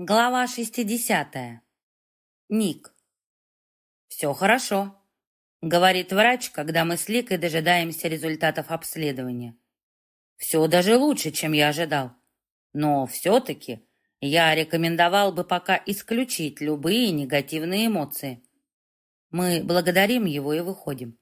Глава 60. Ник. «Все хорошо», — говорит врач, когда мы с Ликой дожидаемся результатов обследования. «Все даже лучше, чем я ожидал. Но все-таки я рекомендовал бы пока исключить любые негативные эмоции. Мы благодарим его и выходим.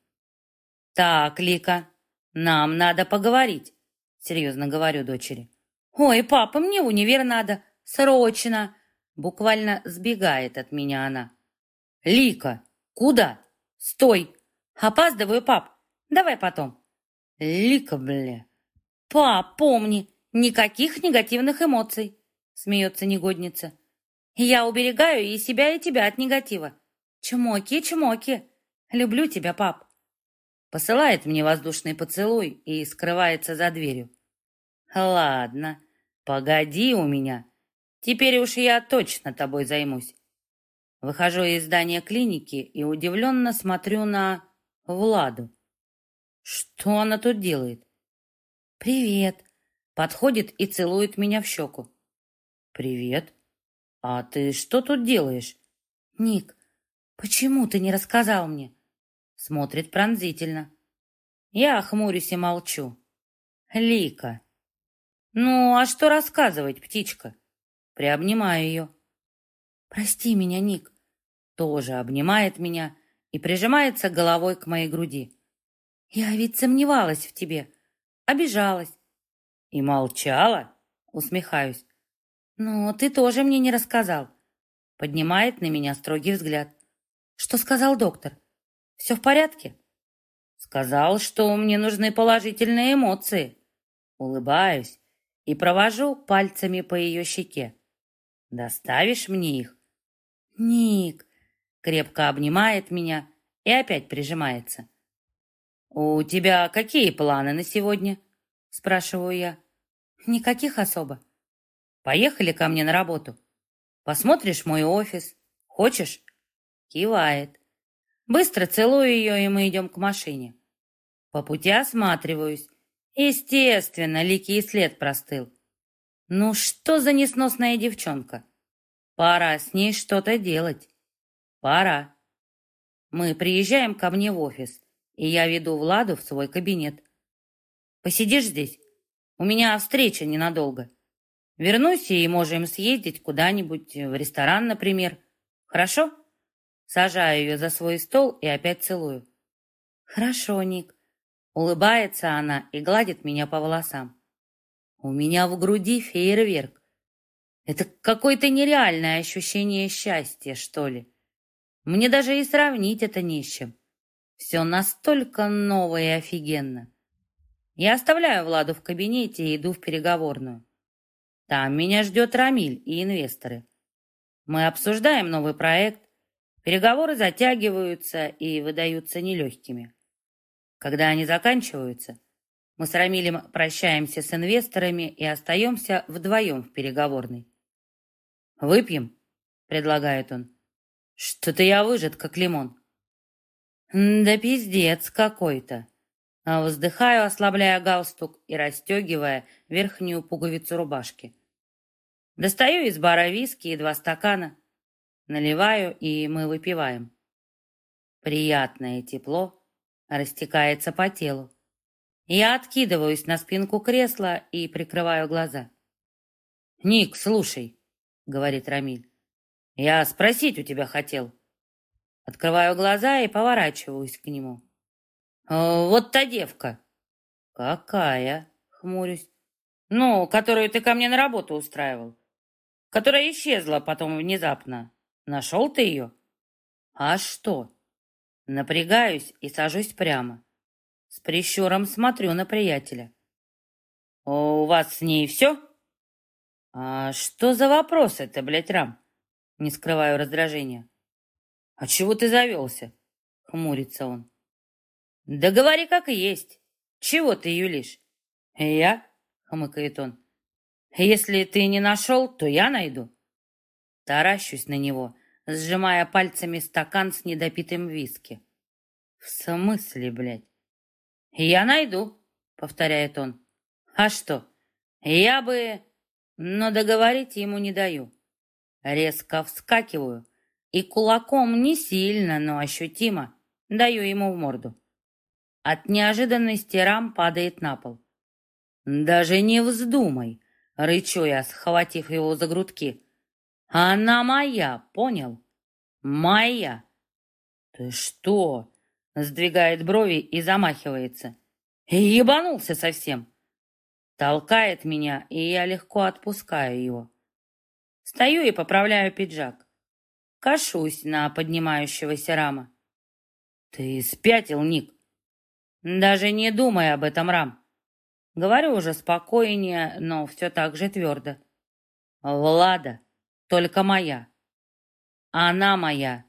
«Так, Лика, нам надо поговорить», — серьезно говорю дочери. «Ой, папа, мне в универ надо», Срочно!» Буквально сбегает от меня она. «Лика, куда? Стой! Опаздываю, пап! Давай потом!» «Лика, бля!» «Пап, помни, никаких негативных эмоций!» Смеется негодница. «Я уберегаю и себя, и тебя от негатива. Чмоки, чмоки! Люблю тебя, пап!» Посылает мне воздушный поцелуй и скрывается за дверью. «Ладно, погоди у меня!» Теперь уж я точно тобой займусь. Выхожу из здания клиники и удивленно смотрю на Владу. Что она тут делает? «Привет!» Подходит и целует меня в щеку. «Привет! А ты что тут делаешь?» «Ник, почему ты не рассказал мне?» Смотрит пронзительно. Я хмурюсь и молчу. «Лика!» «Ну, а что рассказывать, птичка?» Приобнимаю ее. «Прости меня, Ник». Тоже обнимает меня и прижимается головой к моей груди. «Я ведь сомневалась в тебе, обижалась». «И молчала?» Усмехаюсь. «Но ты тоже мне не рассказал». Поднимает на меня строгий взгляд. «Что сказал доктор? Все в порядке?» «Сказал, что мне нужны положительные эмоции». Улыбаюсь и провожу пальцами по ее щеке. Доставишь мне их? Ник крепко обнимает меня и опять прижимается. У тебя какие планы на сегодня? Спрашиваю я. Никаких особо. Поехали ко мне на работу. Посмотришь мой офис. Хочешь? Кивает. Быстро целую ее, и мы идем к машине. По пути осматриваюсь. Естественно, ликий след простыл. Ну что за несносная девчонка? Пора с ней что-то делать. Пора. Мы приезжаем ко мне в офис, и я веду Владу в свой кабинет. Посидишь здесь? У меня встреча ненадолго. Вернусь, и можем съездить куда-нибудь, в ресторан, например. Хорошо? Сажаю ее за свой стол и опять целую. Хорошо, Ник. Улыбается она и гладит меня по волосам. У меня в груди фейерверк. Это какое-то нереальное ощущение счастья, что ли. Мне даже и сравнить это не с чем. Все настолько новое и офигенно. Я оставляю Владу в кабинете и иду в переговорную. Там меня ждет Рамиль и инвесторы. Мы обсуждаем новый проект. Переговоры затягиваются и выдаются нелегкими. Когда они заканчиваются, мы с Рамилем прощаемся с инвесторами и остаемся вдвоем в переговорной. «Выпьем?» — предлагает он. «Что-то я выжат, как лимон». «Да пиздец какой-то!» а Вздыхаю, ослабляя галстук и расстегивая верхнюю пуговицу рубашки. Достаю из бара виски и два стакана. Наливаю, и мы выпиваем. Приятное тепло растекается по телу. Я откидываюсь на спинку кресла и прикрываю глаза. «Ник, слушай», — говорит Рамиль, — «я спросить у тебя хотел». Открываю глаза и поворачиваюсь к нему. «Э, «Вот та девка». «Какая?» — хмурюсь. «Ну, которую ты ко мне на работу устраивал. Которая исчезла потом внезапно. Нашел ты ее?» «А что?» Напрягаюсь и сажусь прямо. С прищуром смотрю на приятеля. «У вас с ней все?» «А что за вопрос это, блядь, Рам?» Не скрываю раздражения. «А чего ты завелся?» Хмурится он. «Да говори как есть. Чего ты юлишь?» «Я?» Хмыкает он. «Если ты не нашел, то я найду». Таращусь на него, сжимая пальцами стакан с недопитым виски. «В смысле, блядь?» «Я найду», — повторяет он. «А что? Я бы...» Но договорить ему не даю. Резко вскакиваю и кулаком не сильно, но ощутимо даю ему в морду. От неожиданности рам падает на пол. «Даже не вздумай!» — рычу я, схватив его за грудки. «Она моя, понял? Моя!» «Ты что?» — сдвигает брови и замахивается. «Ебанулся совсем!» Толкает меня, и я легко отпускаю его. Стою и поправляю пиджак. Кашусь на поднимающегося рама. «Ты спятил, Ник?» «Даже не думай об этом, Рам. Говорю уже спокойнее, но все так же твердо. Влада только моя. Она моя.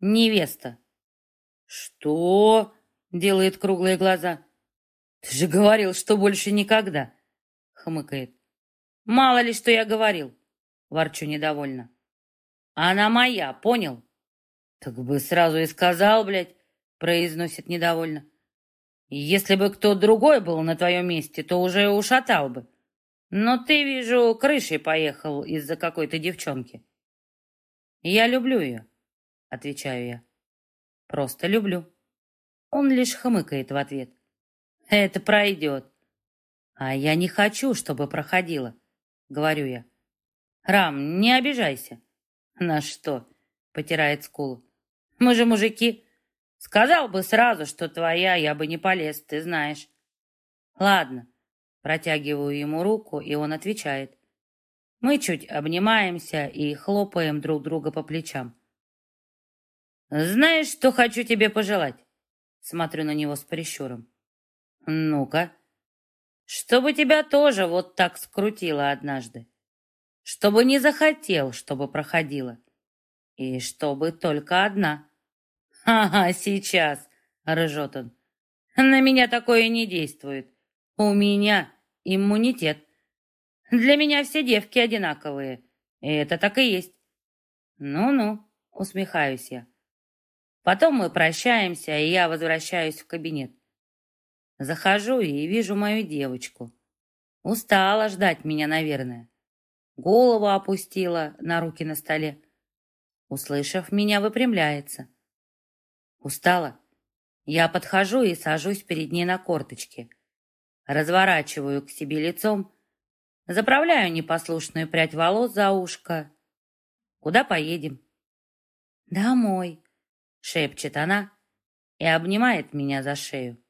Невеста. Что? Делает круглые глаза. Ты же говорил, что больше никогда. Хмыкает. Мало ли, что я говорил. Ворчу недовольно. Она моя, понял? Так бы сразу и сказал, блядь, произносит недовольно. Если бы кто другой был на твоем месте, то уже ушатал бы. Но ты, вижу, крышей поехал из-за какой-то девчонки. Я люблю ее, отвечаю я. Просто люблю. Он лишь хмыкает в ответ. Это пройдет. А я не хочу, чтобы проходило, говорю я. Рам, не обижайся. На что? Потирает скулу. Мы же мужики. Сказал бы сразу, что твоя, я бы не полез, ты знаешь. Ладно, протягиваю ему руку, и он отвечает. Мы чуть обнимаемся и хлопаем друг друга по плечам. «Знаешь, что хочу тебе пожелать?» Смотрю на него с прищуром. «Ну-ка, чтобы тебя тоже вот так скрутило однажды. Чтобы не захотел, чтобы проходила. И чтобы только одна». «Ага, сейчас!» — ржет он. «На меня такое не действует. У меня иммунитет. Для меня все девки одинаковые. И это так и есть». «Ну-ну», — усмехаюсь я. Потом мы прощаемся, и я возвращаюсь в кабинет. Захожу и вижу мою девочку. Устала ждать меня, наверное. Голову опустила на руки на столе. Услышав меня, выпрямляется. Устала? Я подхожу и сажусь перед ней на корточки. Разворачиваю к себе лицом, заправляю непослушную прядь волос за ушко. Куда поедем? Домой, шепчет она и обнимает меня за шею.